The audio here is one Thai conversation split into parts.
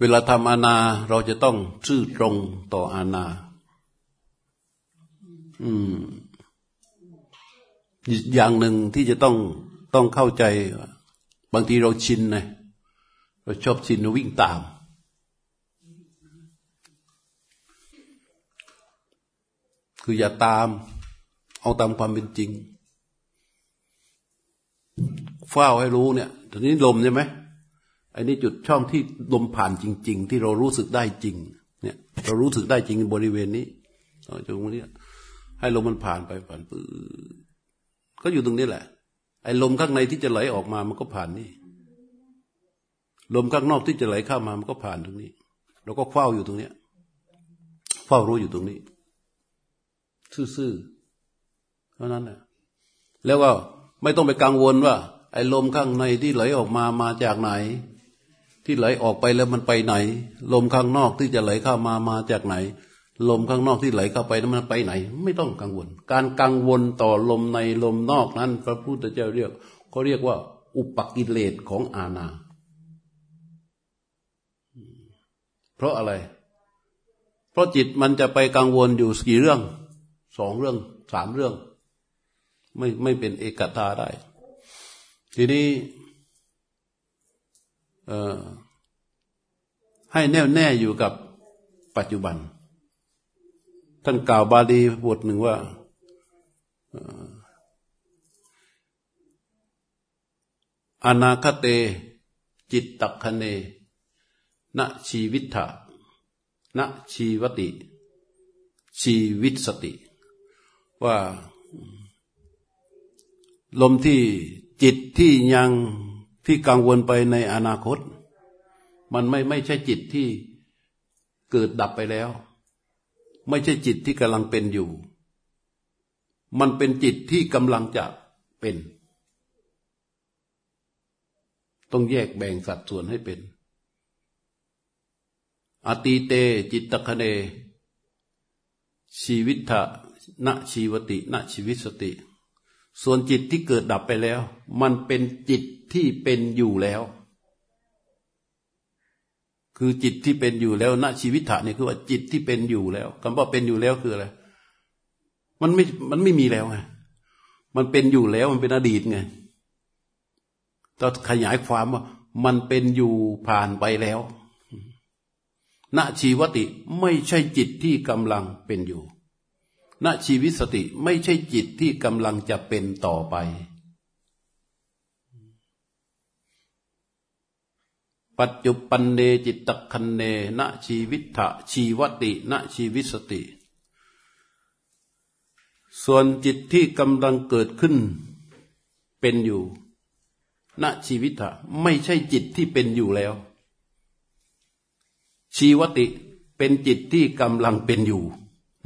เวลาทำอาณาเราจะต้องซื่อตรงต่ออาณาอืมอย่างหนึ่งที่จะต้องต้องเข้าใจ บางทีเราชินนะเราชอบชินวิ่งตาม คืออย่าตาม เอาตามความเป็นจริงเฝ้าให้รู้เนี่ยตอนนี้ลมใช่ไหม อ้นี่จุดช่องที่ลมผ่านจริง ๆ ที่เรารู้สึกได้จริง เนี่ย เรารู้สึกได้จริงบริเวณนี้ตรงนี้ให้ลมมันผ่านไปผ่านปื้ก็อยู่ตรงนี้แหละ ไอ้ลมข้างในที่จะไหลออกมามันก็ผ่านนี่ ลมข้างนอกที่จะไหลเข้ามามันก็ผ่านตรงนี้ เราก็เฝ้าอยู่ตรงเนี้ยเฝ้ารู้อยู่ตรงนี้ ซื่อๆเท่านั้นแหละแล้วก็ไม่ต้องไปกังวลว่า ไอ้ลมข้างในที่ไหลออกมามาจากไหน ที่ไหลออกไปแล้วมันไปไหน ลมข้างนอกที่จะไหลเข้ามามาจากไหน ลมข้างนอกที่ไหลเข้าไปนั้นมันไปไหน ไม่ต้องกังวล การกังวลต่อลมในลมนอกนั้น พระพุทธเจ้าเรียกเขาเรียกว่า อุปกิเลสของอาณาเพราะอะไร เพราะจิตมันจะไปกังวลอยู่กี่เรื่องสองเรื่องสามเรื่อง ไม่ไม่เป็นเอกตาได้ ทีนี้ เอ่อ ให้แน่วแน่อยู่กับปัจจุบัน ท่านกล่าวบาลีบทหนึ่งว่าอนาคเต จิตตคเนณชีวิตะณชีวติ ชีวิตสติ ว่าลมที่จิตที่ยังที่กังวลไปในอนาคต มันไม่ไม่ใช่จิตที่เกิดดับไปแล้ว ไม่ใช่จิตที่กำลังเป็นอยู่ มันเป็นจิตที่กำลังจะเป็น ต้องแยกแบ่งสัดส่วนให้เป็น อตีเตจิตตคเน ชีวิตะณชีวติณชีวิตสติ ส่วนจิตที่เกิดดับไปแล้ว มันเป็นจิตที่เป็นอยู่แล้ว คือจิตที่เป็นอยู่แล้วณชีวิตถะนี่คือว่าจิตที่เป็นอยู่แล้วคำว่าเป็นอยู่แล้วคืออะไรมันไม่มันไม่มีแล้วไงมันเป็นอยู่แล้วมันเป็นอดีตไงต้อขยายความว่า มันเป็นอยู่ผ่านไปแล้วณชีวติไม่ใช่จิตที่กำลังเป็นอยู่ณชีวิตสติไม่ใช่จิตที่กำลังจะเป็นต่อไป ปัจจุปันเนจิตตคันเนณชีวิตะชีวติณชีวิตสติ ส่วนจิตที่กำลังเกิดขึ้นเป็นอยู่ณชีวิตะไม่ใช่จิตที่เป็นอยู่แล้ว ชีวติเป็นจิตที่กำลังเป็นอยู่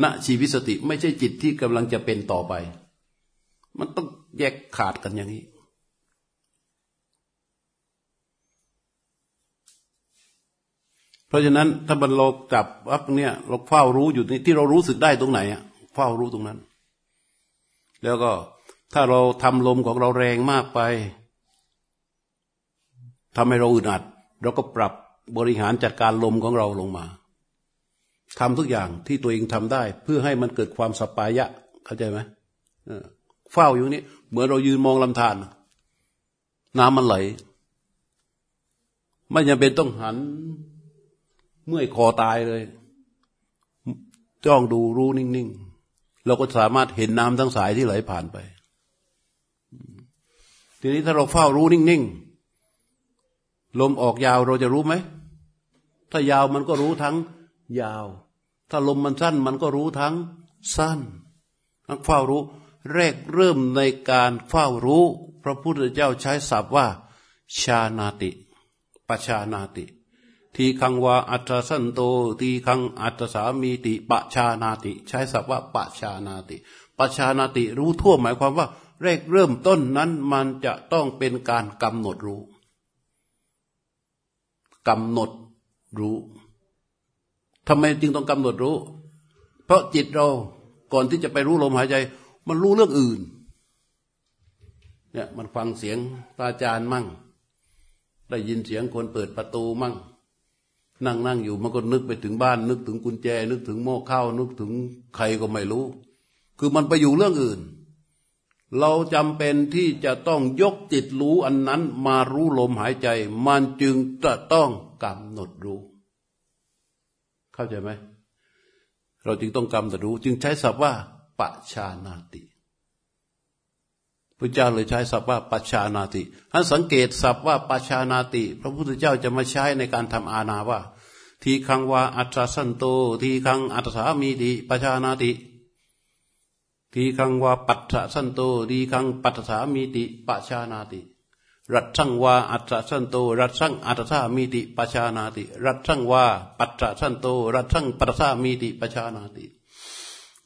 ณชีวิตสติไม่ใช่จิตที่กำลังจะเป็นต่อไป มันต้องแยกขาดกันอย่างนี้ เพ ราะฉะนั้นถ้าบรรโลกจับวับเนี่ยเราเฝ้ารู้อยู่นี่ที่เรารู้สึกได้ตรงไหนอะเฝ้ารู้ตรงนั้น แล้วก็ถ้าเราทำลมของเราแรงมากไปทำให้เราอึดอัด เราก็ปรับบริหารจัดการลมของเราลงมาทำทุกอย่างที่ตัวเองทำได้ เพื่อให้มันเกิดความสปายะ เข้าใจไหมเฝ้าอยู่นี้เหมือนเรายืนมองลำธารน้ำมันไหล ไม่จำเป็นต้องหัน เมื่อยคอตายเลยจ้องดูรู้นิ่งๆ เราก็สามารถเห็นน้ำทั้งสายที่ไหลผ่านไป ทีนี้ถ้าเราเฝ้ารู้นิ่งๆ ลมออกยาวเราจะรู้ไหม ถ้ายาวมันก็รู้ทั้งยาว ถ้าลมมันสั้นมันก็รู้ทั้งสั้นนักเฝ้ารู้ แรกเริ่มในการเฝ้ารู้ พระพุทธเจ้าใช้ศัพท์ว่า ชานาติ ปชานาติ ทีคังวาอัตสันโตทีคังอัตสามีติปะชานาติ ใช้ศัพท์ว่าปะชานาติปะชานาติรู้ทั่วหมายความว่าแรกเริ่มต้นนั้นมันจะต้องเป็นการกำหนดรู้กำหนดรู้ทำไมจึงต้องกำหนดรู้ เพราะจิตเราก่อนที่จะไปรู้ลมหายใจ มันรู้เรื่องอื่นเนี่ยมันฟังเสียงพระอาจารย์มั่ง ได้ยินเสียงคนเปิดประตูมั่ง นั่งนั่งอยู่มันก็นึกไปถึงบ้าน นึกถึงกุญแจ นึกถึงหม้อข้าวนึกถึงใครก็ไม่รู้ คือมันไปอยู่เรื่องอื่น เราจำเป็นที่จะต้องยกจิตรู้อันนั้นมารู้ลมหายใจ มันจึงจะต้องกำหนดรู้ เข้าใจไหมเราจึงต้องกำหนดรู้ จึงใช้ศัพท์ว่าปัจชานาติพระเจ้าเลยใช้ศัพท์ว่าปัจชานาติท่านสังเกตศัพท์ว่าปัจชานาติ พระพุทธเจ้าจะมาใช้ในการทำอาณาว่า ทีคังวาอัตราสันโต ทีคังอัตสามีติปัจชานาติ ทีคังวาปัตถสันโต ทีคังปัตถามีติปัจชานาติ รัตสังวาอัตสันโต รัตสังอัตถามีติปัจชานาติ รัตสังวาปัตสันโต รัตสังปัตถามีติปัจชานาติ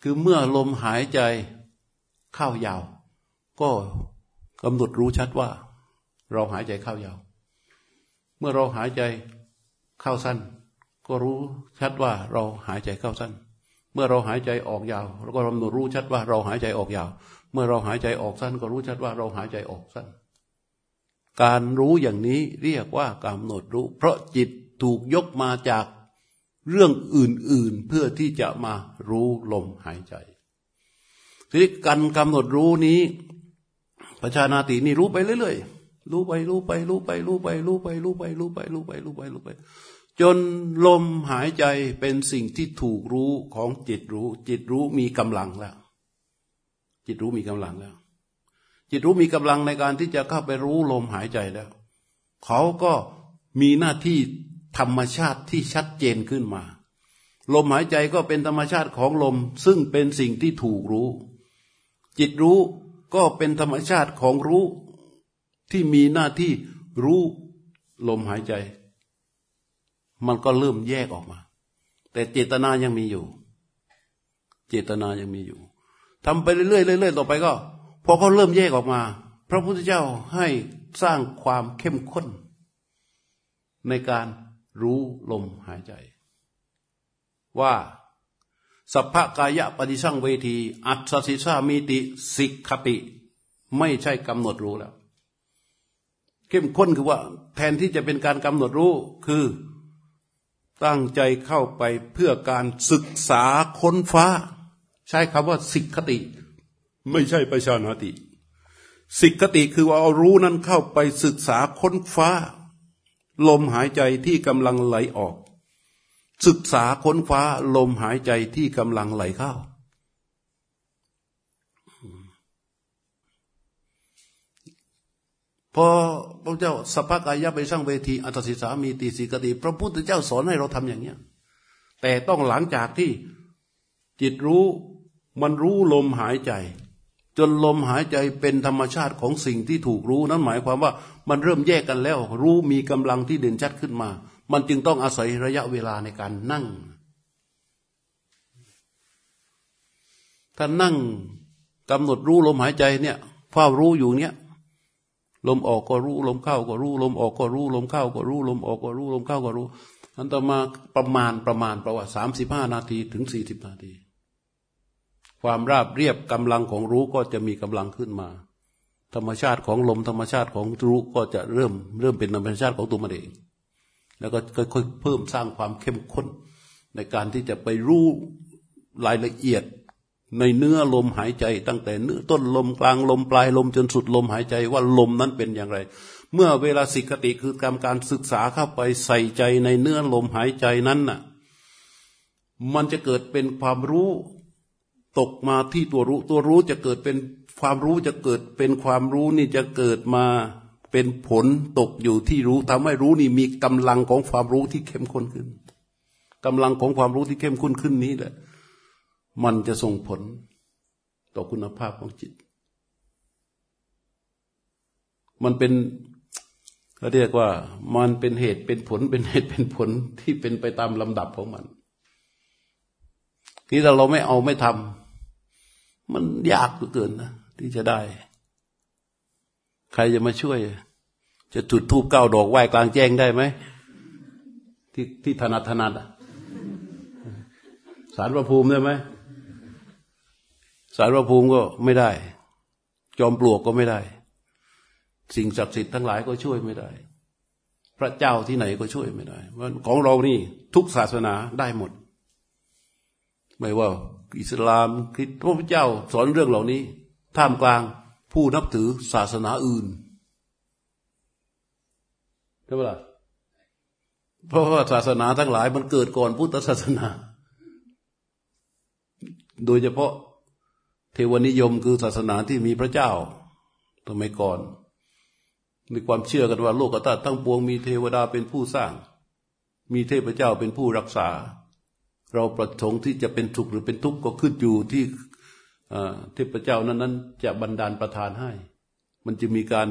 คือเมื่อลมหายใจเข้ายาว ก็กำหนดรู้ชัดว่า เราหายใจเข้ายาว เมื่อเราหายใจเข้าสั้น ก็รู้ชัดว่าเราหายใจเข้าสั้น เมื่อเราหายใจออกยาวเราก็กำหนดรู้ชัดว่าเราหายใจออกยาว เมื่อเราหายใจออกสั้น ก็รู้ชัดว่าเราหายใจออกสั้น การรู้อย่างนี้เรียกว่ากำหนดรู้ เพราะจิตถูกยกมาจากเรื่องอื่นๆเพื่อที่จะมารู้ลมหายใจทีนี้การกำหนดรู้นี้ประชานาตินี่รู้ไปเรื่อยๆรู้ไปรู้ไปรู้ไปรู้ไปรู้ไปรู้ไปรู้ไปรู้ไปรู้ไปรู้ไป จนลมหายใจเป็นสิ่งที่ถูกรู้ของจิตรู้ จิตรู้มีกำลังแล้ว จิตรู้มีกำลังแล้ว จิตรู้มีกำลังในการที่จะเข้าไปรู้ลมหายใจแล้ว เขาก็มีหน้าที่ธรรมชาติที่ชัดเจนขึ้นมา ลมหายใจก็เป็นธรรมชาติของลม ซึ่งเป็นสิ่งที่ถูกรู้ จิตรู้ก็เป็นธรรมชาติของรู้ที่มีหน้าที่รู้ลมหายใจ มันก็เริ่มแยกออกมา แต่เจตนายังมีอยู่ เจตนายังมีอยู่ทำไปเรื่อยๆเรื่อยๆต่อไปก็พอเขาเริ่มแยกออกมา พระพุทธเจ้าให้สร้างความเข้มข้น ในการรู้ลมหายใจ ว่าสัพพกายะปฏิสั่งเวที อัตสิสามีติสิกขติ ไม่ใช่กำหนดรู้แล้ว เข้มข้นคือว่า แทนที่จะเป็นการกำหนดรู้คือ ตั้งใจเข้าไปเพื่อการศึกษาค้นฟ้า ใช้คำว่าสิกขติ ไม่ใช่ประชานาติ สิกขติคือว่าเอารู้นั้นเข้าไปศึกษาค้นฟ้า ลมหายใจที่กำลังไหลออก ศึกษาค้นฟ้าลมหายใจที่กำลังไหลเข้า พอพระเจ้าสัพพกายะไปสร้างเวทีอัตสิสามีตีสีกติพระพุทธเจ้าสอนให้เราทำอย่างนี้แต่ต้องหลังจากที่จิตรู้มันรู้ลมหายใจ จนลมหายใจเป็นธรรมชาติของสิ่งที่ถูกรู้นั้นหมายความว่ามันเริ่มแยกกันแล้ว รู้มีกำลังที่เด่นชัดขึ้นมา มันจึงต้องอาศัยระยะเวลาในการนั่ง ถ้านั่งกำหนดรู้ลมหายใจเนี่ยเฝ้ารู้อยู่เนี่ย ลมออกก็รู้ลมเข้าก็รู้ ลมออกก็รู้ ลมเข้าก็รู้ ลมออกก็รู้ ลมเข้าก็รู้อันต่อมาประมาณประมาณประวัติสามสิบห้านาทีถึงสี่สิบนาที ความราบเรียบกำลังของรู้ก็จะมีกำลังขึ้นมา ธรรมชาติของลมธรรมชาติของรู้ก็จะเริ่มเริ่มเป็นธรรมชาติของตัวมันเอง แล้วก็ค่อยๆเพิ่มสร้างความเข้มข้นในการที่จะไปรู้รายละเอียด ในเนื้อลมหายใจ ตั้งแต่เนื้อต้นลมกลางลมปลายลมจนสุดลมหายใจว่าลมนั้นเป็นอย่างไร เมื่อเวลาสิกติคือการการศึกษาเข้าไปใส่ใจในเนื้อลมหายใจนั้นน่ะ มันจะเกิดเป็นความรู้ตกมาที่ตัวรู้ ตัวรู้จะเกิดเป็นความรู้จะเกิดเป็นความรู้นี่จะเกิดมาเป็นผลตกอยู่ที่รู้ทำให้รู้นี่มีกำลังของความรู้ที่เข้มข้นขึ้นกำลังของความรู้ที่เข้มข้นขึ้นนี้แหละ มันจะส่งผลต่อคุณภาพของจิต มันเป็นเขาเรียกว่ามันเป็นเหตุเป็นผลเป็นเหตุเป็นผลที่เป็นไปตามลำดับของมันที่ถ้าเราไม่เอาไม่ทำมันยากเกินนะที่จะได้ ใครจะมาช่วย จะจุดทูบเก้าดอกไหว้กลางแจ้งได้ไหมที่ที่ถนัดถนัดสารพระภูมิได้ไหม สารพระภูมิก็ไม่ได้ จอมปลวกก็ไม่ได้ สิ่งศักดิ์สิทธิ์ทั้งหลายก็ช่วยไม่ได้ พระเจ้าที่ไหนก็ช่วยไม่ได้ของเรานี่ทุกศาสนาได้หมด ไม่ว่า อิสลามคริสต์พระพุทธเจ้าสอนเรื่องเหล่านี้ ท่ามกลางผู้นับถือศาสนาอื่นใช่ไหมล่ะเพราะว่าศาสนาทั้งหลายมันเกิดก่อนพุทธศาสนา โดยเฉพาะ ทวนิยมคือศาสนาที่มีพระเจ้าสมัยก่อนมีความเชื่อกันว่าโลกธาตุทั้งปวงมีเทวดาเป็นผู้สร้าง มีเทพเจ้าเป็นผู้รักษา เราประสงค์ที่จะเป็นทุกข์หรือเป็นทุกข์ก็ขึ้นอยู่ที่เทพเจ้านั้นนั้นจะบันดาลประทานให้ มันจะมีการ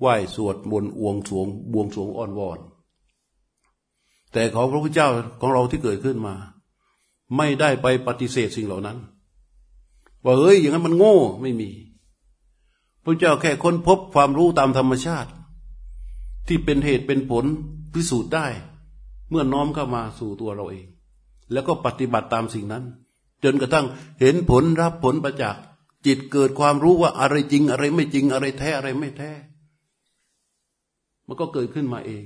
ไหว้สวดมนต์อวงสวงบวงสวงอ้อนวอน แต่ของพระพุทธเจ้าของเราที่เกิดขึ้นมา ไม่ได้ไปปฏิเสธสิ่งเหล่านั้น ว่าเฮ้ยอย่างนั้นมันโง่ไม่มีพระเจ้าแค่ค้นพบความรู้ตามธรรมชาติ ที่เป็นเหตุเป็นผลพิสูจน์ได้ เมื่อน้อมเข้ามาสู่ตัวเราเอง แล้วก็ปฏิบัติตามสิ่งนั้น จนกระทั่งเห็นผลรับผลประจักษ์จิตเกิดความรู้ว่าอะไรจริง อะไรไม่จริงอะไรแท้อะไรไม่แท้ มันก็เกิดขึ้นมาเอง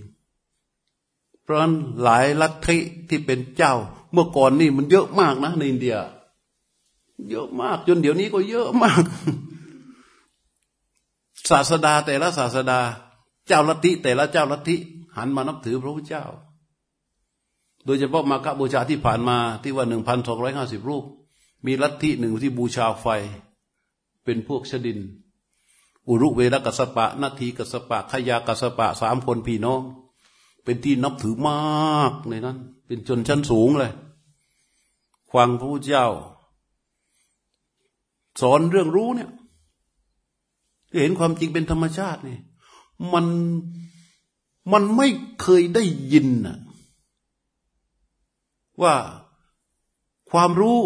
เพราะนั้นหลายลัทธิที่เป็นเจ้า เมื่อก่อนนี่มันเยอะมากนะในอินเดีย เยอะมาก จนเดี๋ยวนี้ก็เยอะมาก ศาสดาแต่ละศาสดา เจ้าลัทธิแต่ละเจ้าลัทธิหันมานับถือพระพุทธเจ้า โดยเฉพาะมาคบูชาที่ผ่านมาที่ว่าหนึ่งพันสองร้อยห้าสิบรูป มีลัทธิหนึ่งที่บูชาไฟ เป็นพวกชดิน อุรุเวรกัสปะ นาทีกัสปะขยากัสปะสามคนพี่น้อง เป็นที่นับถือมากในนั้น เป็นชนชั้นสูงเลยฟังพระพุทธเจ้า สอนเรื่องรู้เนี่ยเห็นความจริงเป็นธรรมชาตินี่มันมันไม่เคยได้ยินนะว่าความรู้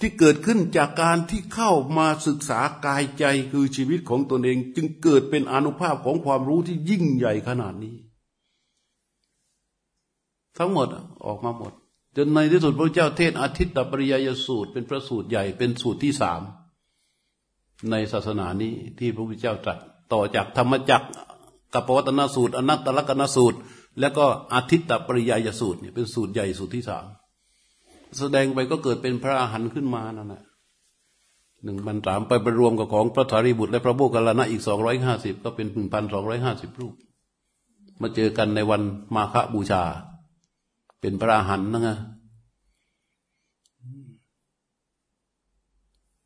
ที่เกิดขึ้นจากการที่เข้ามาศึกษากายใจคือชีวิตของตนเอง จึงเกิดเป็นอนุภาพของความรู้ที่ยิ่งใหญ่ขนาดนี้ ทั้งหมดออกมาหมด จนในที่สุดพระเจ้าเทศอาทิตตปริยยสูตร เป็นพระสูตรใหญ่เป็นสูตรที่สามในศาสนานี้ที่พระพุทธเจ้าตรัสต่อจากธรรมจักรกับปวัตนสูตร อนัตตลกนสูตร แล้วก็อาทิตตปริยยสูตรเนี่ยเป็นสูตรใหญ่สูตรที่สามแสดงไปก็เกิดเป็นพระอาหันขึ้นมานั่นแหละหนึ่งพันสามไปไปรวมกับของพระสารีบุตร และพระโมคคัลลานะอีกสองร้อยห้าสิบก็เป็นหนึ่งพันสองร้อยห้าสิบรูป มาเจอกันในวันมาฆบูชา เป็นพระอรหันต์นะไง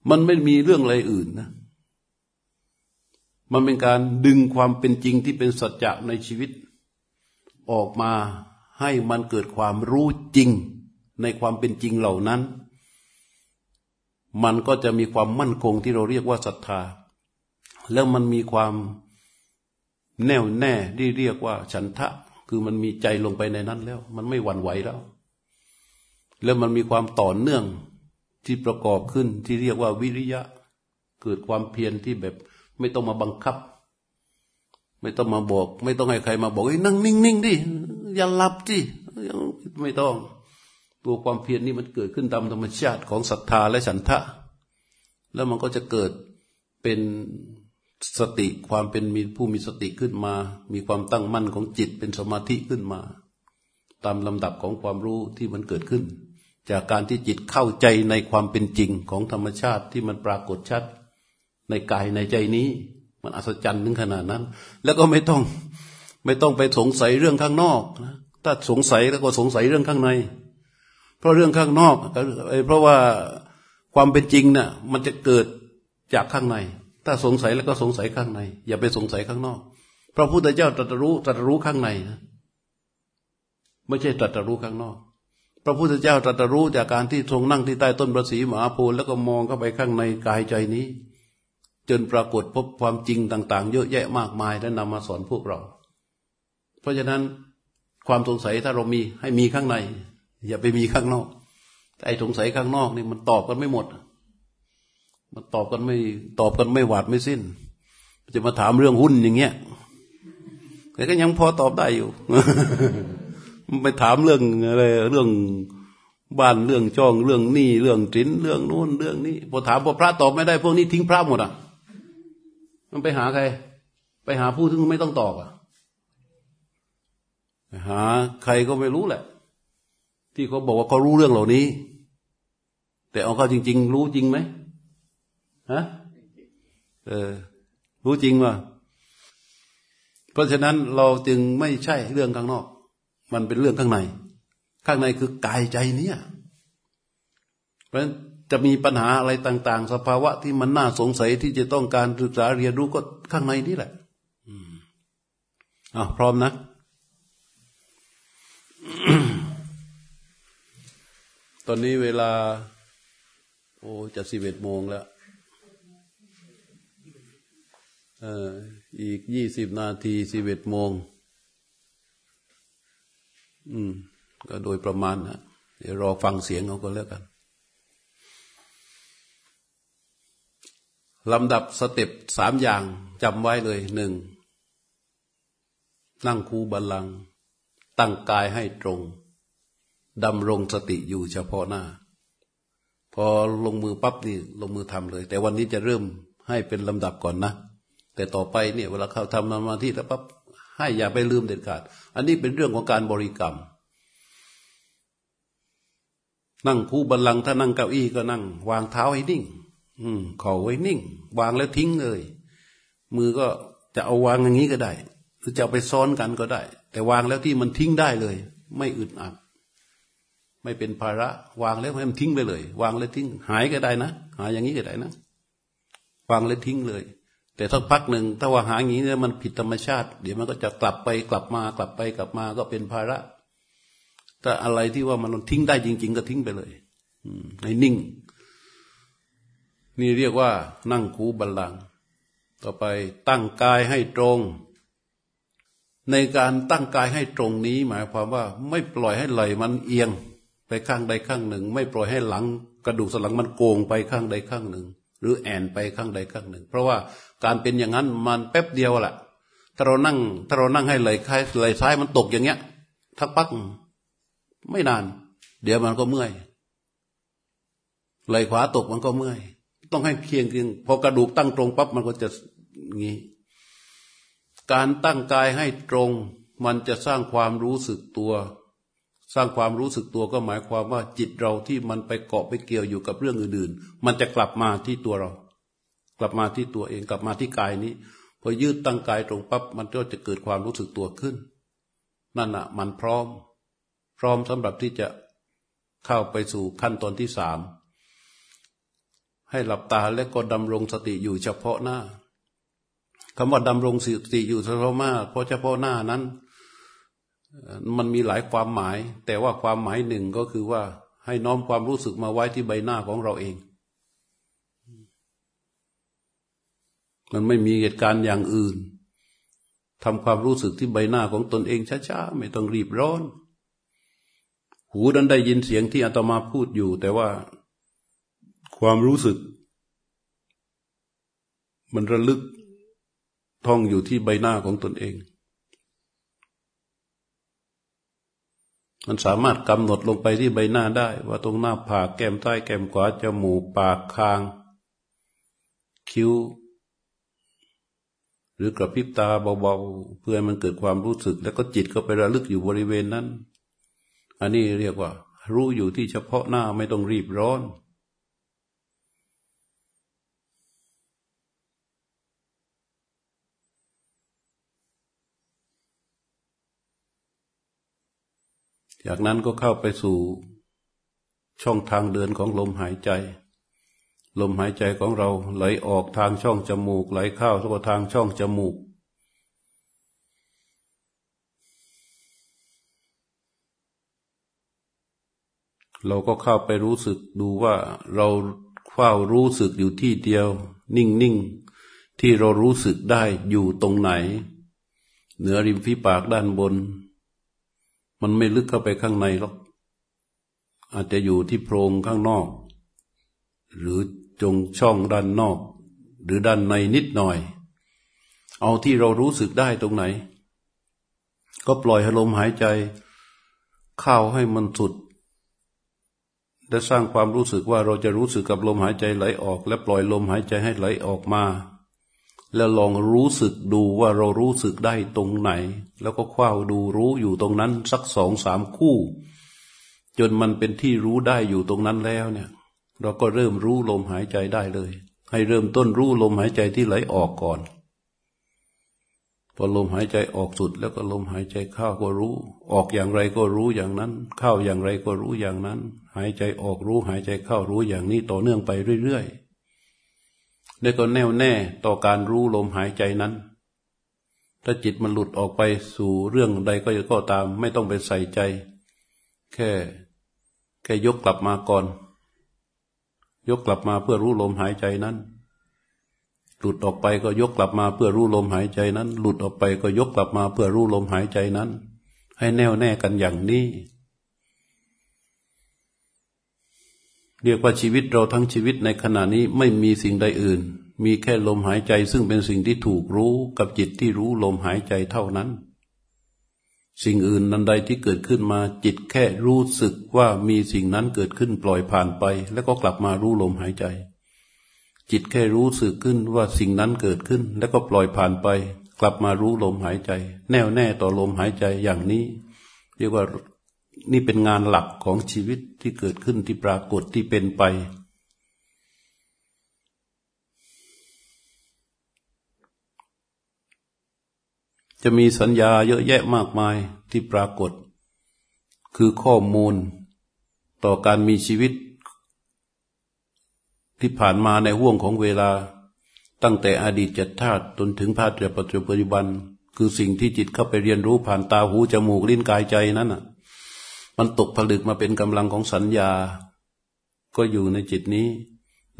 มันไม่มีเรื่องอะไรอื่นนะ มันเป็นการดึงความเป็นจริงที่เป็นสัจจะในชีวิต ออกมาให้มันเกิดความรู้จริงในความเป็นจริงเหล่านั้น มันก็จะมีความมั่นคงที่เราเรียกว่าศรัทธา แล้วมันมีความแน่วแน่ที่เรียกว่าฉันทะ คือมันมีใจลงไปในนั้นแล้ว มันไม่หวั่นไหวแล้ว แล้วมันมีความต่อเนื่องที่ประกอบขึ้นที่เรียกว่าวิริยะ เกิดความเพียรที่แบบไม่ต้องมาบังคับ ไม่ต้องมาบอก ไม่ต้องให้ใครมาบอกให้นั่งนิ่งๆดิอย่าหลับดิไม่ต้อง ตัวความเพียรนี่มันเกิดขึ้นตามธรรมชาติของศรัทธาและฉันทะ แล้วมันก็จะเกิดเป็น สติความเป็นมีผู้มีสติขึ้นมา มีความตั้งมั่นของจิตเป็นสมาธิขึ้นมา ตามลำดับของความรู้ที่มันเกิดขึ้น จากการที่จิตเข้าใจในความเป็นจริงของธรรมชาติที่มันปรากฏชัด ในกายในใจนี้ มันอัศจรรย์ถึงขนาดนั้น แล้วก็ไม่ต้องไม่ต้องไปสงสัยเรื่องข้างนอกนะถ้าสงสัยแล้วก็สงสัยเรื่องข้างใน เพราะเรื่องข้างนอกเพราะว่าความเป็นจริงนะ่ะมันจะเกิดจากข้างใน ถ้าสงสัยแล้วก็สงสัยข้างใน อย่าไปสงสัยข้างนอกพระพุทธเจ้าตรัสรู้ตรัสรู้ข้างในนะไม่ใช่ตรัสรู้ข้างนอก พระพุทธเจ้าตรัสรู้จากการที่ทรงนั่งที่ใต้ต้นประสีหมาโพลแล้วก็มองเข้าไปข้างในกายใจนี้ จนปรากฏพบความจริงต่าง ๆ เยอะแยะมากมายและนำมาสอนพวกเรา เพราะฉะนั้นความสงสัยถ้าเรามีให้มีข้างใน อย่าไปมีข้างนอกไอ้สงสัยข้างนอกนี่มันตอบกันไม่หมด มันตอบกันไม่ตอบกันไม่หวาดไม่สิ้น จะมาถามเรื่องหุ้นอย่างเงี้ยแต่ก็ยังพอตอบได้อยู่ไปถามเรื่องอะไรเรื่องบ้านเรื่องช่องเรื่องหนี้เรื่องสินเรื่องนู้นเรื่องนี้พอถามพอพระตอบไม่ได้ พวกนี้ทิ้งพระหมดอะ มันไปหาใคร ไปหาผู้ที่ไม่ต้องตอบอะหาใครก็ไม่รู้แหละ ที่เขาบอกว่าเขารู้เรื่องเหล่านี้ แต่เอาเข้าจริง ๆ รู้จริงไหม ฮะเออ รู้จริงว่าเพราะฉะนั้นเราจึงไม่ใช่เรื่องข้างนอก มันเป็นเรื่องข้างใน ข้างในคือกายใจเนี่ย เพราะฉะนั้นจะมีปัญหาอะไรต่าง ๆ สภาวะที่มันน่าสงสัยที่จะต้องการศึกษาเรียนรู้ก็ข้างในนี่แหละอ่าพร้อมนะตอนนี้เวลา โอ้จะสิบเอ็ดโมงแล้วเอีกยี่สิบนาทีสิบเอ็ดโมง อืม ก็โดยประมาณนะเดี๋ยวรอฟังเสียงเขาก็แล้วกันลำดับสเต็ปสามอย่างจำไว้เลยหนึ่ง นั่งคูบัลลัง ตั้งกายให้ตรงดำรงสติอยู่เฉพาะหน้า พอลงมือปั๊บนี่ลงมือทำเลย แต่วันนี้จะเริ่มให้เป็นลำดับก่อนนะ แต่ต่อไปเนี่ยเวลาเขาทำสมาธิแล้วปั๊บให้อย่าไปลืมเด็ดขาด อันนี้เป็นเรื่องของการบริกรรม นั่งคู่บัลลังก์ถ้านั่งเก้าอี้ก็นั่ง วางเท้าให้นิ่ง อืมเข่าไว้นิ่ง วางแล้วทิ้งเลย มือก็จะเอาวางอย่างนี้ก็ได้ หรือจะไปซ้อนกันก็ได้ แต่วางแล้วที่มันทิ้งได้เลย ไม่อึดอัดไม่เป็นภาระ วางแล้วให้มันทิ้งไปเลย วางแล้วทิ้ง หายก็ได้นะ หายอย่างนี้ก็ได้นะ วางแล้วทิ้งเลย แต่สักพักหนึ่งถ้าว่าหาอย่างนี้เนี่ยมันผิดธรรมชาติ เดี๋ยวมันก็จะกลับไปกลับมากลับไปกลับมาก็เป็นภาระแต่อะไรที่ว่ามันทิ้งได้จริง ๆ ก็ทิ้งไปเลยให้นิ่ง นี่เรียกว่า นั่งคูบัลลัง ต่อไปตั้งกายให้ตรง ในการตั้งกายให้ตรงนี้ หมายความว่า ไม่ปล่อยให้ไหลมันเอียง ไปข้างใดข้างหนึ่ง ไม่ปล่อยให้หลัง กระดูกสันหลังมันโกงไปข้างใดข้างหนึ่ง หรือแอนไปข้างใดข้างหนึ่ง เพราะว่า การเป็นอย่างนั้นมันแป๊บเดียวแหละถ้าเรานั่ง ถ้าเรานั่งให้ไหลคายไหลซ้ายมันตกอย่างเงี้ยทักปักไม่นาน เดี๋ยวมันก็เมื่อยไหลขวาตกมันก็เมื่อย ต้องให้เคียงเคียงพอกระดูกตั้งตรงปั๊บมันก็จะงี้การตั้งกายให้ตรง มันจะสร้างความรู้สึกตัว สร้างความรู้สึกตัวก็หมายความว่าจิตเราที่มันไปเกาะไปเกี่ยวอยู่กับเรื่องอื่นๆ มันจะกลับมาที่ตัวเรา กลับมาที่ตัวเองกลับมาที่กายนี้ พอยืดตั้งกายตรงปั๊บมันก็จะเกิดความรู้สึกตัวขึ้น นั่นอะมันพร้อม พร้อมสำหรับที่จะเข้าไปสู่ขั้นตอนที่สามให้หลับตาและก็ดำรงสติอยู่เฉพาะหน้าคำว่าดำรงสติอยู่เฉพาะหน้าเพราะเฉพาะหน้านั้น มันมีหลายความหมาย แต่ว่าความหมายหนึ่งก็คือว่าให้น้อมความรู้สึกมาไว้ที่ใบหน้าของเราเอง มันไม่มีเหตุการณ์อย่างอื่นทำความรู้สึกที่ใบหน้าของตนเองช้าๆ ไม่ต้องรีบร้อน หูดันได้ยินเสียงที่อาตมาพูดอยู่ แต่ว่าความรู้สึก มันระลึกท่องอยู่ที่ใบหน้าของตนเอง มันสามารถกำหนดลงไปที่ใบหน้าได้ ว่าตรงหน้าผากแก้มใต้แก้มขวาจมูกปากคาง คิ้ว หรือกระพริบตาเบาๆ เพื่อมันเกิดความรู้สึก แล้วก็จิตก็ไประลึกอยู่บริเวณนั้น อันนี้เรียกว่า รู้อยู่ที่เฉพาะหน้าไม่ต้องรีบร้อนจากนั้นก็เข้าไปสู่ช่องทางเดินของลมหายใจ ลมหายใจของเราไหลออกทางช่องจมูก ไหลเข้าทางช่องจมูก เราก็เข้าไปรู้สึกดูว่าเราเฝ้ารู้สึกอยู่ที่เดียว นิ่งๆ ที่เรารู้สึกได้อยู่ตรงไหน เหนือริมฝีปากด้านบน มันไม่ลึกเข้าไปข้างในหรอกอาจจะอยู่ที่โพรงข้างนอก หรือ จงช่องด้านนอก หรือด้านในนิดหน่อย เอาที่เรารู้สึกได้ตรงไหน ก็ปล่อยให้ลมหายใจ เข้าให้มันสุดและสร้างความรู้สึกว่าเราจะรู้สึกกับลมหายใจไหลออก และปล่อยลมหายใจให้ไหลออกมา แล้วลองรู้สึกดูว่าเรารู้สึกได้ตรงไหน แล้วก็คว้าดูรู้อยู่ตรงนั้นสักสองสามคู่ จนมันเป็นที่รู้ได้อยู่ตรงนั้นแล้วเนี่ย เราก็เริ่มรู้ลมหายใจได้เลย ให้เริ่มต้นรู้ลมหายใจที่ไหลออกก่อน พอลมหายใจออกสุด แล้วก็ลมหายใจเข้าก็รู้ ออกอย่างไรก็รู้อย่างนั้น เข้าอย่างไรก็รู้อย่างนั้น หายใจออกรู้หายใจเข้ารู้อย่างนี้ต่อเนื่องไปเรื่อยๆแล้วก็แน่วแน่ต่อการรู้ลมหายใจนั้น ถ้าจิตมันหลุดออกไปสู่เรื่องใดก็จะก็ตาม ไม่ต้องไปใส่ใจ แค่ แค่ยกกลับมาก่อน ยกกลับมาเพื่อรู้ลมหายใจนั้น หลุดออกไปก็ยกกลับมาเพื่อรู้ลมหายใจนั้น หลุดออกไปก็ยกกลับมาเพื่อรู้ลมหายใจนั้น ให้แน่วแน่กันอย่างนี้ เรียกว่าชีวิตเราทั้งชีวิตในขณะนี้ไม่มีสิ่งใดอื่น มีแค่ลมหายใจซึ่งเป็นสิ่งที่ถูกรู้กับจิตที่รู้ลมหายใจเท่านั้น สิ่งอื่นนันใดที่เกิดขึ้นมาจิตแค่รู้สึกว่ามีสิ่งนั้นเกิดขึ้นปล่อยผ่านไป แล้วก็กลับมารู้ลมหายใจ จิตแค่รู้สึกขึ้นว่าสิ่งนั้นเกิดขึ้น แล้วก็ปล่อยผ่านไป กลับมารู้ลมหายใจ แน่วแน่ต่อลมหายใจอย่างนี้ เรียกว่านี่เป็นงานหลักของชีวิตที่เกิดขึ้นที่ปรากฏที่เป็นไป จะมีสัญญาเยอะแยะมากมายที่ปรากฏ คือข้อมูลต่อการมีชีวิต ที่ผ่านมาในห่วงของเวลา ตั้งแต่อดีตจัดธาตุจนถึงภาตปัจจุบัน คือสิ่งที่จิตเข้าไปเรียนรู้ผ่านตาหูจมูกลิ้นกายใจนั้นอะ มันตกผลึกมาเป็นกำลังของสัญญา ก็อยู่ในจิตนี้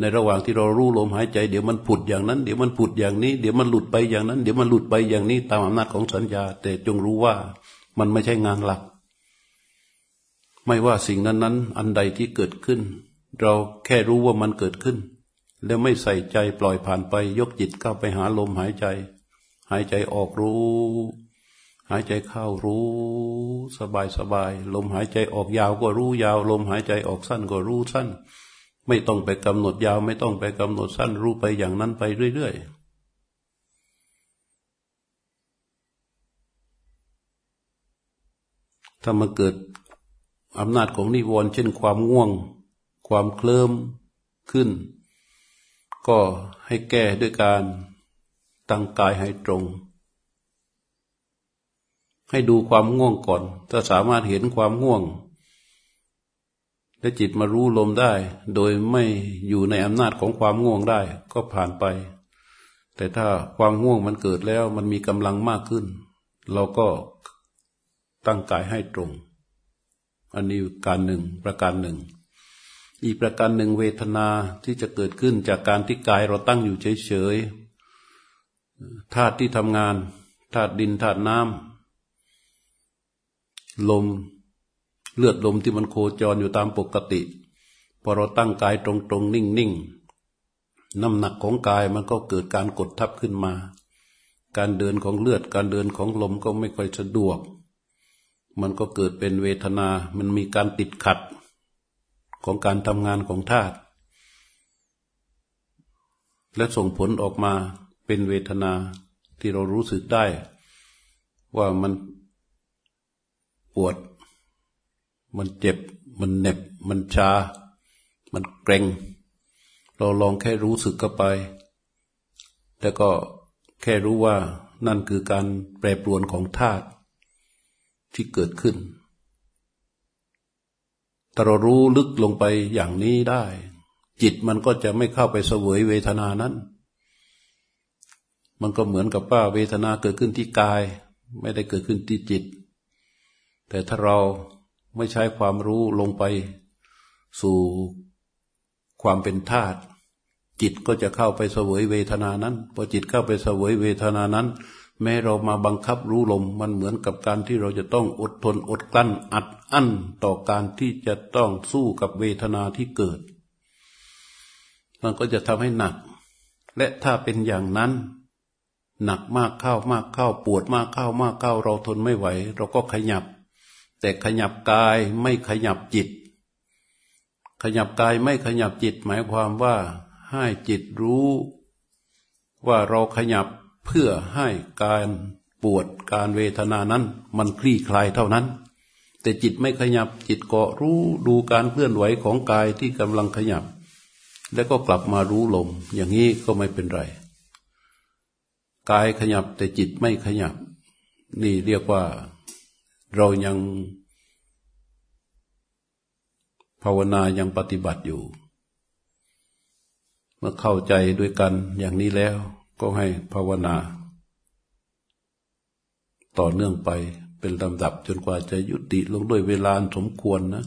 ในระหว่างที่เรารู้ลมหายใจเดี๋ยวมันผุดอย่างนั้น เดี๋ยวมันผุดอย่างนี้ เดี๋ยวมันหลุดไปอย่างนั้น เดี๋ยวมันหลุดไปอย่างนี้ ตามอำนาจของสัญญา แต่จงรู้ว่ามันไม่ใช่งานหลัก ไม่ว่าสิ่งนั้นๆอันใดที่เกิดขึ้น เราแค่รู้ว่ามันเกิดขึ้น แล้วไม่ใส่ใจปล่อยผ่านไป ยกจิตเข้าไปหาลมหายใจ หายใจออกรู้ หายใจเข้ารู้ สบายสบายลมหายใจออกยาวก็รู้ยาว ลมหายใจออกสั้นก็รู้สั้น ไม่ต้องไปกำหนดยาว ไม่ต้องไปกำหนดสั้นรู้ไปอย่างนั้นไปเรื่อยๆถ้ามันเกิดอำนาจของนิวรณ์เช่นความง่วง ความเคลิ้มขึ้น ก็ให้แก้ด้วยการตั้งกายให้ตรง ให้ดูความง่วงก่อน ถ้าสามารถเห็นความง่วง และจิตมารู้ลมได้ โดยไม่อยู่ในอำนาจของความง่วงได้ก็ผ่านไป แต่ถ้าความง่วงมันเกิดแล้วมันมีกำลังมากขึ้น เราก็ตั้งกายให้ตรง อันนี้การหนึ่งประการหนึ่ง อีกประการหนึ่งเวทนาที่จะเกิดขึ้นจากการที่กายเราตั้งอยู่เฉยๆธาตุที่ทำงานธาตุดินธาตุน้ำลม เลือดลมที่มันโคจรอยู่ตามปกติ พอเราตั้งกายตรงๆ นิ่งๆ น้ำหนักของกายมันก็เกิดการกดทับขึ้นมา การเดินของเลือดการเดินของลมก็ไม่ค่อยสะดวก มันก็เกิดเป็นเวทนา มันมีการติดขัดของการทำงานของธาตุและส่งผลออกมาเป็นเวทนาที่เรารู้สึกได้ ว่ามันปวด มันเจ็บ มันเหน็บ มันชา มันเกร็ง เราลองแค่รู้สึกเข้าไปแต่ก็แค่รู้ว่านั่นคือการแปรปรวนของธาตุที่เกิดขึ้นถ้าเรารู้ลึกลงไปอย่างนี้ได้ จิตมันก็จะไม่เข้าไปเสวยเวทนานั้น มันก็เหมือนกับว่าเวทนาเกิดขึ้นที่กาย ไม่ได้เกิดขึ้นที่จิต แต่ถ้าเรา ไม่ใช้ความรู้ลงไปสู่ความเป็นธาตุจิตก็จะเข้าไปเสวยเวทนานั้นพอจิตเข้าไปเสวยเวทนานั้น แม้เรามาบังคับรู้ลมมันเหมือนกับการที่เราจะต้องอดทนอดกลั้นอัดอั้นต่อการที่จะต้องสู้กับเวทนาที่เกิด มันก็จะทำให้หนัก และถ้าเป็นอย่างนั้น หนักมากเข้ามากเข้าปวดมากเข้ามากเข้าเราทนไม่ไหว เราก็ขยับ แต่ขยับกายไม่ขยับจิต ขยับกายไม่ขยับจิต หมายความว่าให้จิตรู้ ว่าเราขยับเพื่อให้การปวดการเวทนานั้น มันคลี่คลายเท่านั้น แต่จิตไม่ขยับจิตเกาะรู้ดูการเคลื่อนไหวของกายที่กำลังขยับ แล้วก็กลับมารู้ลม อย่างนี้ก็ไม่เป็นไร กายขยับแต่จิตไม่ขยับ นี่เรียกว่า เรายังภาวนายังปฏิบัติอยู่ เมื่อเข้าใจด้วยกันอย่างนี้แล้วก็ให้ภาวนา ต่อเนื่องไปเป็นลำดับจนกว่าจะยุติลงด้วยเวลาสมควรนะ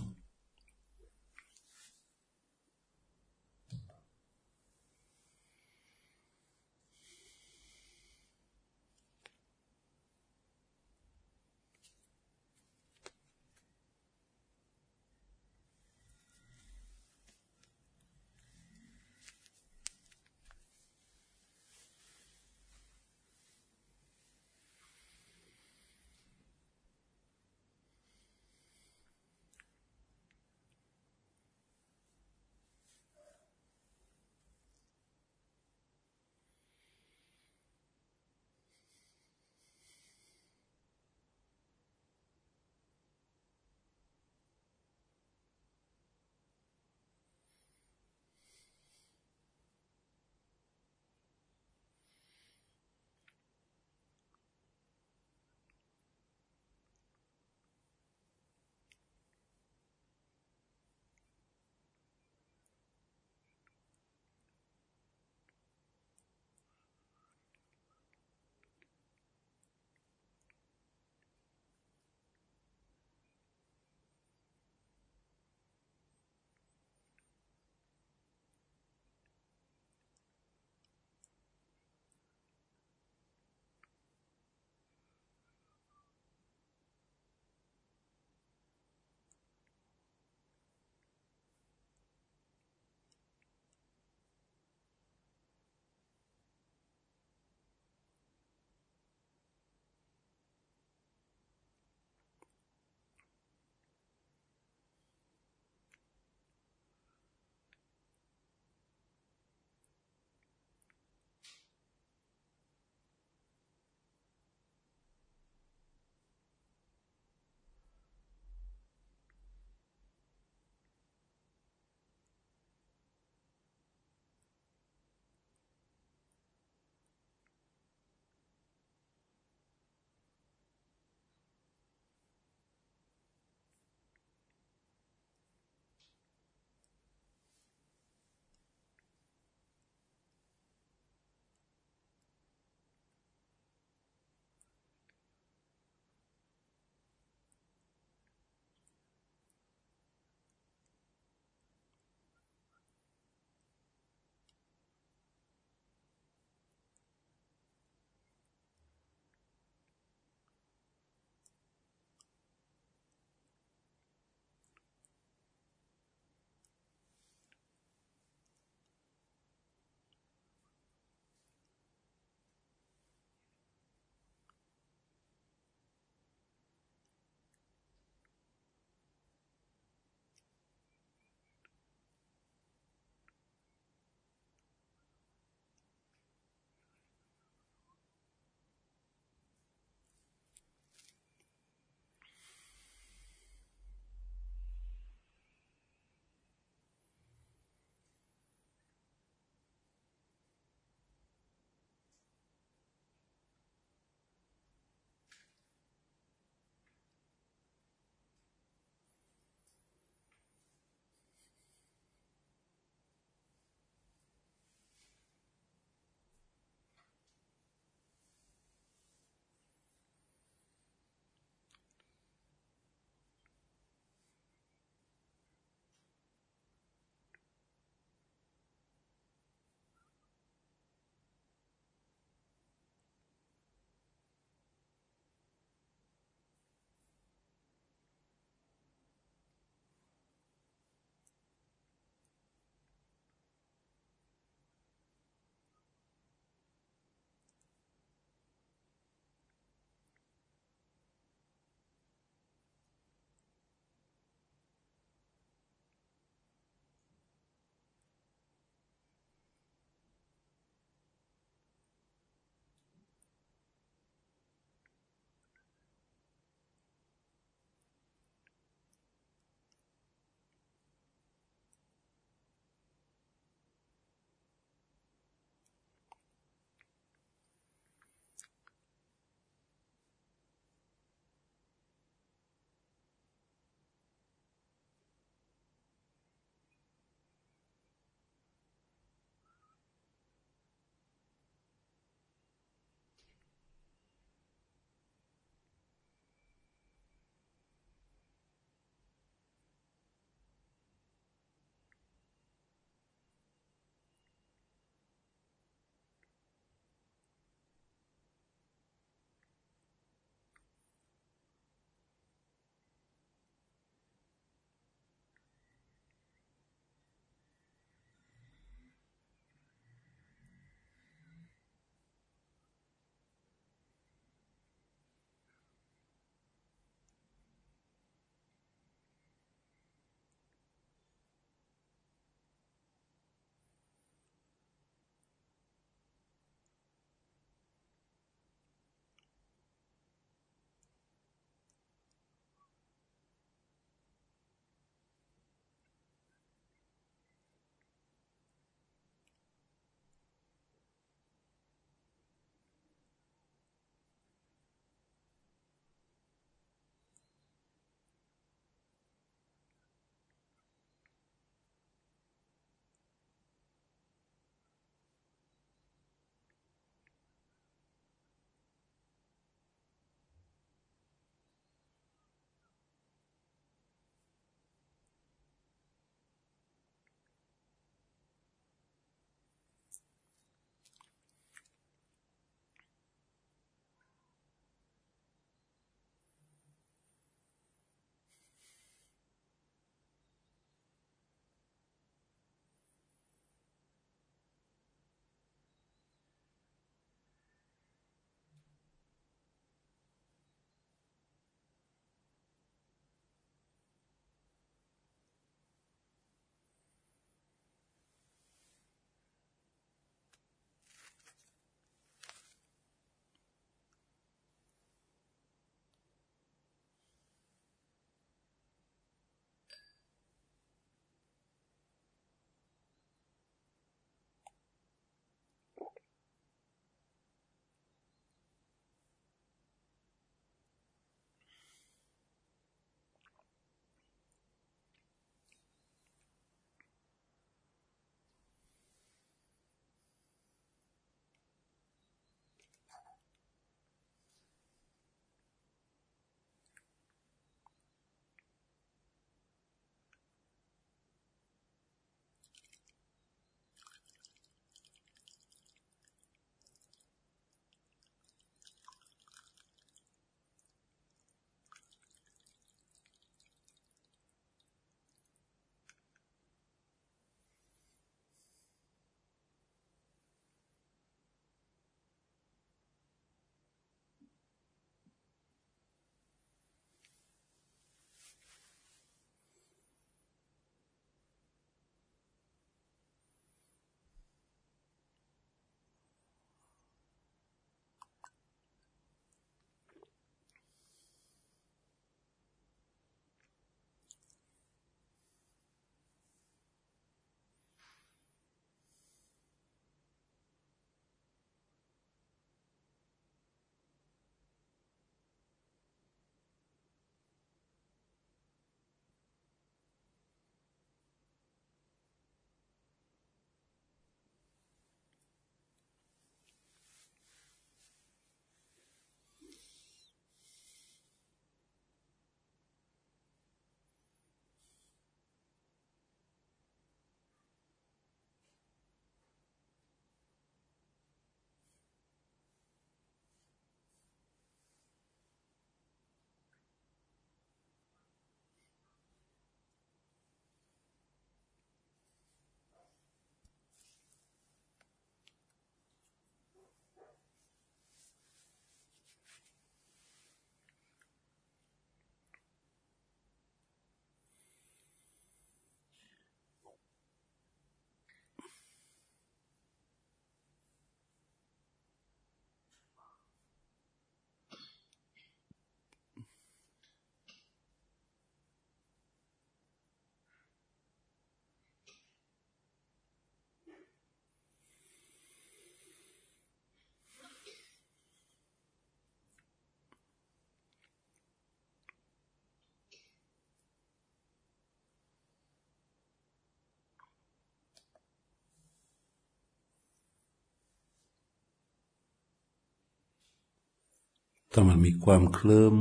ถ้ามันมีความเคลิม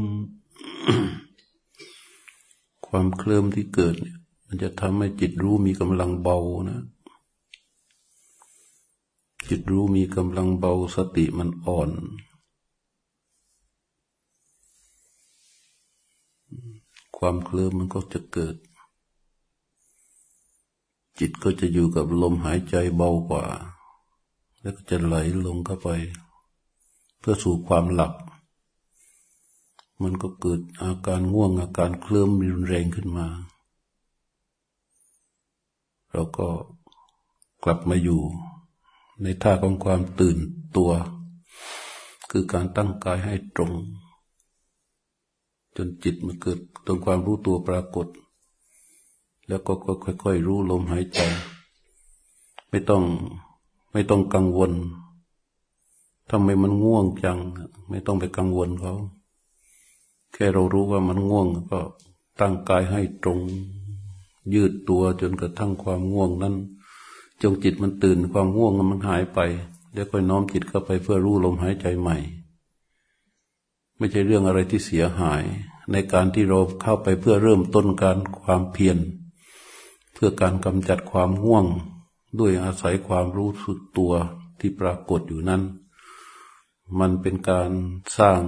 ความเคลิมที่เกิดเนี่ย มันจะทำให้จิตรู้มีกำลังเบานะ จิตรู้มีกำลังเบาสติมันอ่อน ความเคลิมมันก็จะเกิด จิตก็จะอยู่กับลมหายใจเบากว่า แล้วก็จะไหลลงเข้าไป เพื่อสู่ความหลับ มันก็เกิดอาการง่วงอาการเคลิ้มรุนแรงขึ้นมา เราก็กลับมาอยู่ ในท่าของความตื่นตัว คือการตั้งกายให้ตรง จนจิตมันเกิดตรงความรู้ตัวปรากฏ แล้วก็ค่อยๆรู้ลมหายใจ ไม่ต้องไม่ต้องกังวลทำไมมันง่วงจัง ไม่ต้องไปกังวลเขา แค่เรารู้ว่ามันง่วงก็ตั้งกายให้ตรงยืดตัวจนกระทั่งความง่วงนั้น จงจิตมันตื่นความง่วงมันหายไป แล้วค่อยน้อมจิตเข้าไปเพื่อรู้ลมหายใจใหม่ ไม่ใช่เรื่องอะไรที่เสียหาย ในการที่เราเข้าไปเพื่อเริ่มต้นการความเพียรเพื่อการกำจัดความง่วง ด้วยอาศัยความรู้สึกตัวที่ปรากฏอยู่นั้น มันเป็นการสร้าง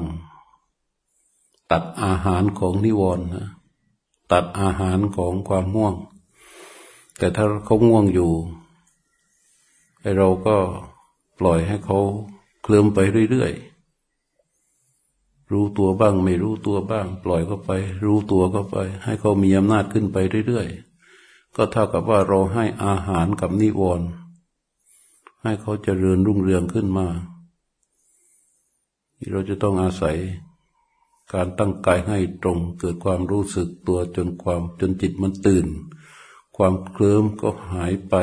ตัดอาหารของนิวรณ์นะตัดอาหารของความง่วง แต่ถ้าเขาง่วงอยู่ไอเราก็ปล่อยให้เขาเคลื่อนไปเรื่อยๆ รู้ตัวบ้างไม่รู้ตัวบ้าง ปล่อยเขาไป รู้ตัวก็ไป ให้เขามีอำนาจขึ้นไปเรื่อยๆ ก็เท่ากับว่าเราให้อาหารกับนิวรณ์ให้เขาเจริญรุ่งเรืองขึ้นมา เราจะต้องอาศัย การตั้งกายให้ตรงเกิดความรู้สึกตัวจนความจนจิตมันตื่น ความเคลิ้มก็หายไป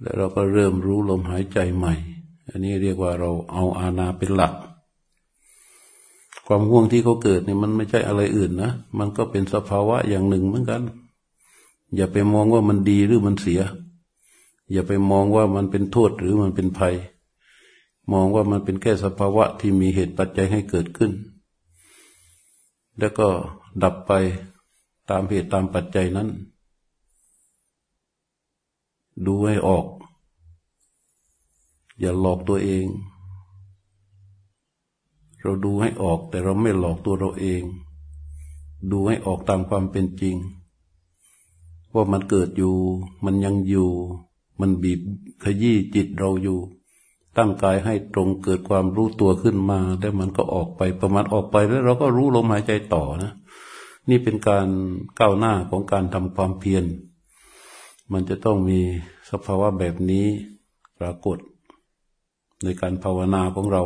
แล้วเราก็เริ่มรู้ลมหายใจใหม่ อันนี้เรียกว่าเราเอาอาณาเป็นหลัก ความห่วงที่เขาเกิดเนี่ยมันไม่ใช่อะไรอื่นนะ มันก็เป็นสภาวะอย่างหนึ่งเหมือนกัน อย่าไปมองว่ามันดีหรือมันเสีย อย่าไปมองว่ามันเป็นโทษหรือมันเป็นภัย มองว่ามันเป็นแค่สภาวะที่มีเหตุปัจจัยให้เกิดขึ้น แล้วก็ดับไปตามเหตุตามปัจจัยนั้น ดูให้ออก อย่าหลอกตัวเอง เราดูให้ออกแต่เราไม่หลอกตัวเราเอง ดูให้ออกตามความเป็นจริง ว่ามันเกิดอยู่ มันยังอยู่ มันบีบขยี้จิตเราอยู่ ตั้งกายให้ตรงเกิดความรู้ตัวขึ้นมา แล้วมันก็ออกไปประมาณออกไปแล้วเราก็รู้ลมหายใจต่อนะ นี่เป็นการก้าวหน้าของการทำความเพียร มันจะต้องมีสภาวะแบบนี้ปรากฏ ในการภาวนาของเรา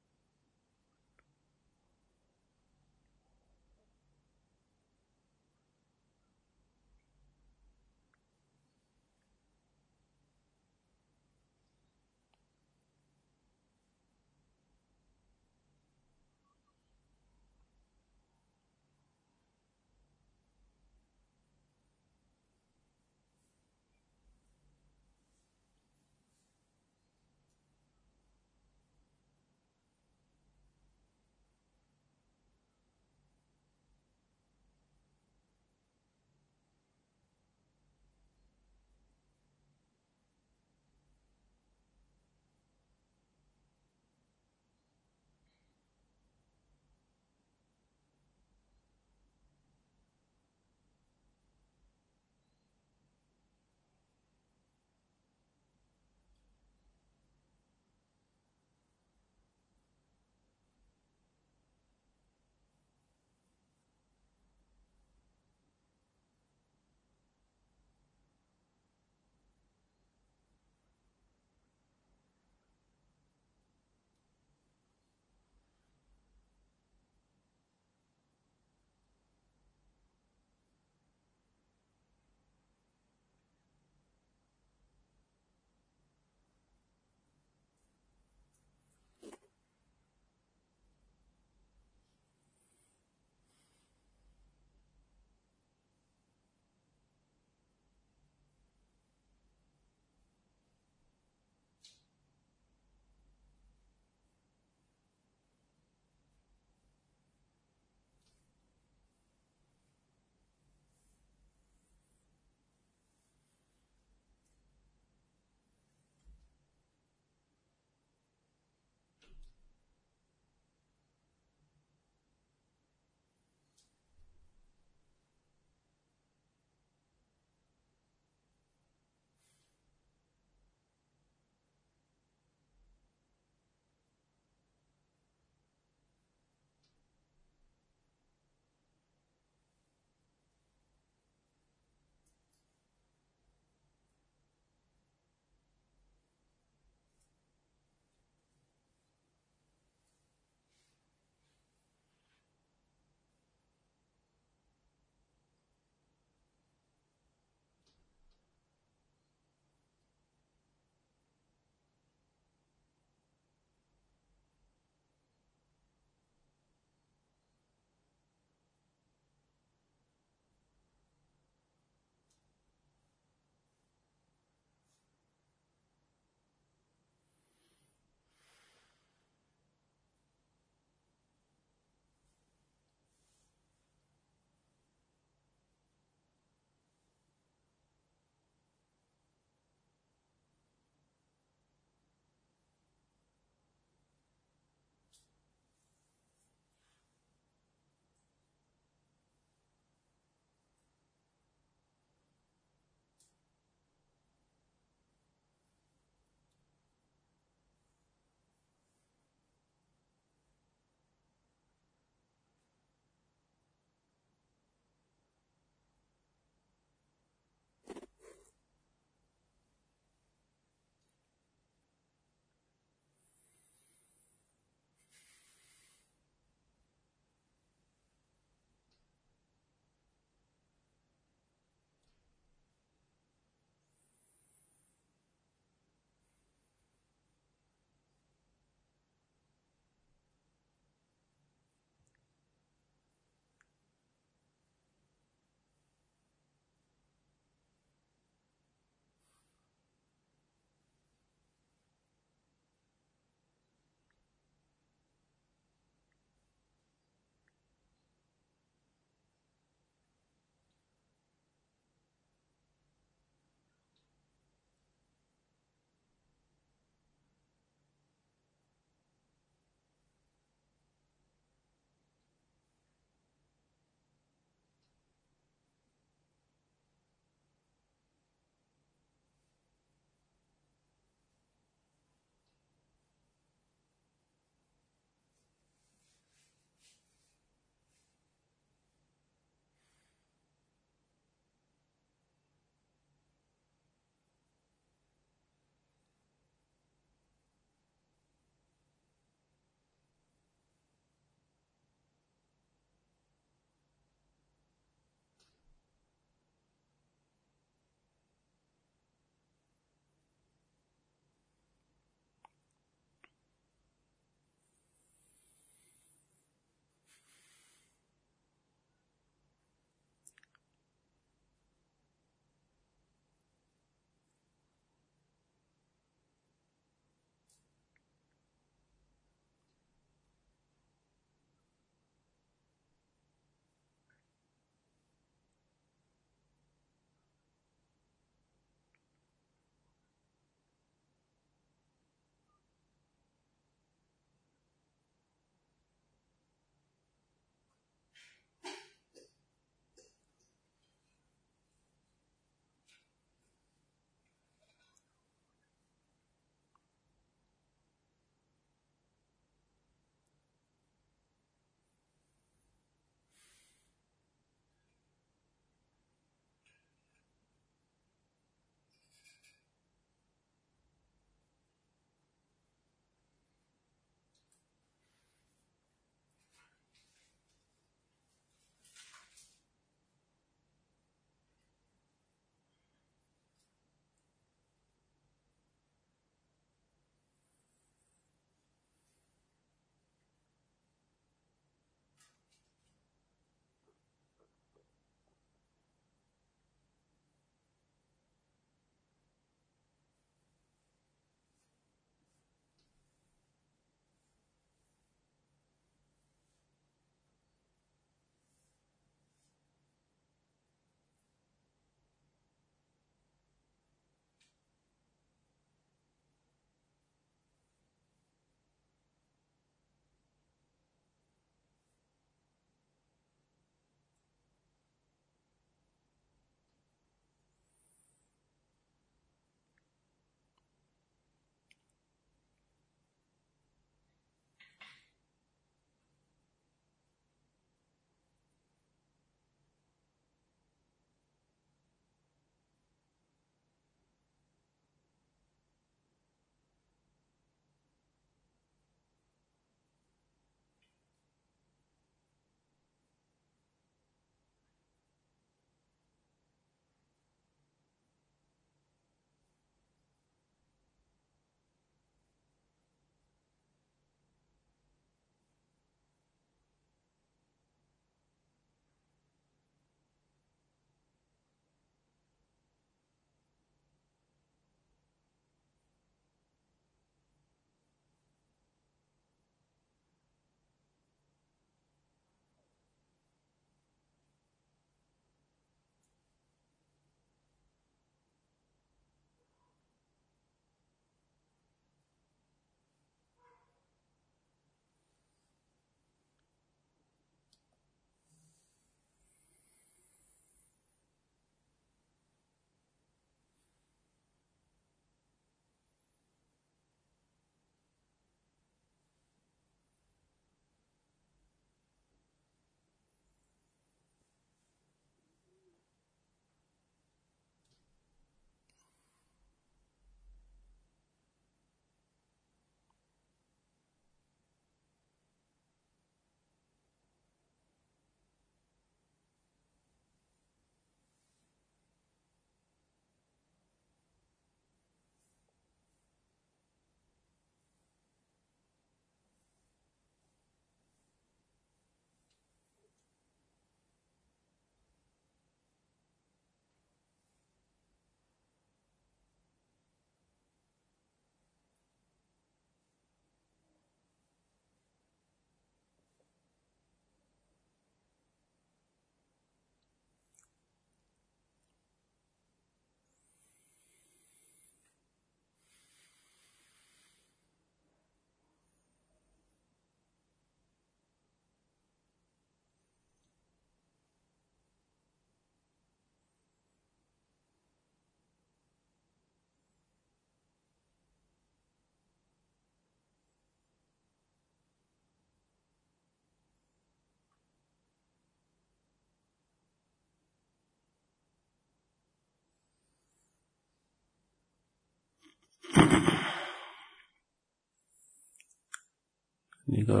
นี่ก็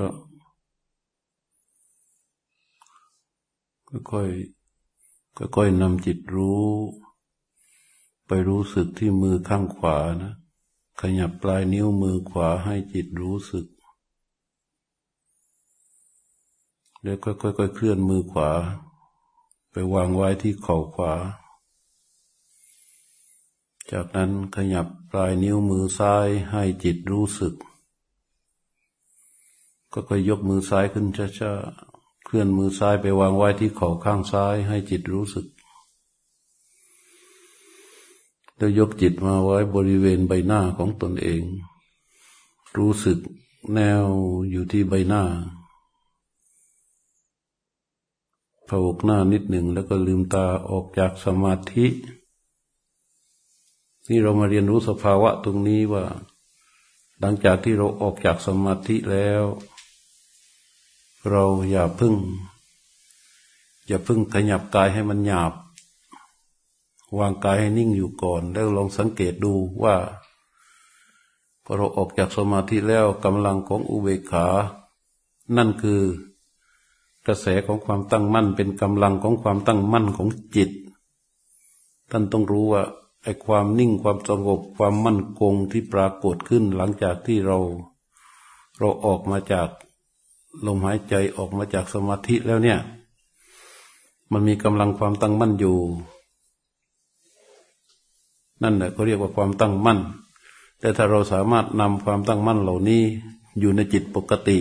ค่อยๆค่อยๆนำจิตรู้ ไปรู้สึกที่มือข้างขวานะ ขยับปลายนิ้วมือขวาให้จิตรู้สึก แล้วค่อยๆเคลื่อนมือขวา ไปวางไว้ที่เข่าขวา จากนั้นขยับปลายนิ้วมือซ้ายให้จิตรู้สึก ก็ค่อยยกมือซ้ายขึ้นช้าๆเคลื่อนมือซ้ายไปวางไว้ที่เข่าข้างซ้ายให้จิตรู้สึกแล้วยกจิตมาไว้บริเวณใบหน้าของตนเอง รู้สึกแนวอยู่ที่ใบหน้าผวกหน้านิดหนึ่งแล้วก็ลืมตาออกจากสมาธิ นี่เรามาเรียนรู้สภาวะตรงนี้ว่า หลังจากที่เราออกจากสมาธิแล้ว เราอย่าพึ่ง อย่าพึ่งขยับกายให้มันหยาบ วางกายให้นิ่งอยู่ก่อน แล้วลองสังเกตดูว่า พอเราออกจากสมาธิแล้วกำลังของอุเบกขา นั่นคือกระแสของความตั้งมั่นเป็นกำลังของความตั้งมั่นของจิต ท่านต้องรู้ว่า ไอ้ความนิ่งความสงบความมั่นคงที่ปรากฏขึ้นหลังจากที่เราเราออกมาจากลมหายใจออกมาจากสมาธิแล้วเนี่ย มันมีกำลังความตั้งมั่นอยู่ นั่นแหละเขาเรียกว่าความตั้งมั่น แต่ถ้าเราสามารถนำความตั้งมั่นเหล่านี้อยู่ในจิตปกติ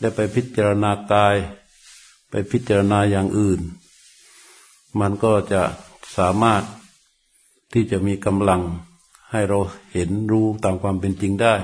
ได้ไปพิจารณากาย ไปพิจารณาอย่างอื่น มันก็จะสามารถ ที่จะมีกำลังให้เราเห็นรู้ตามความเป็นจริงได้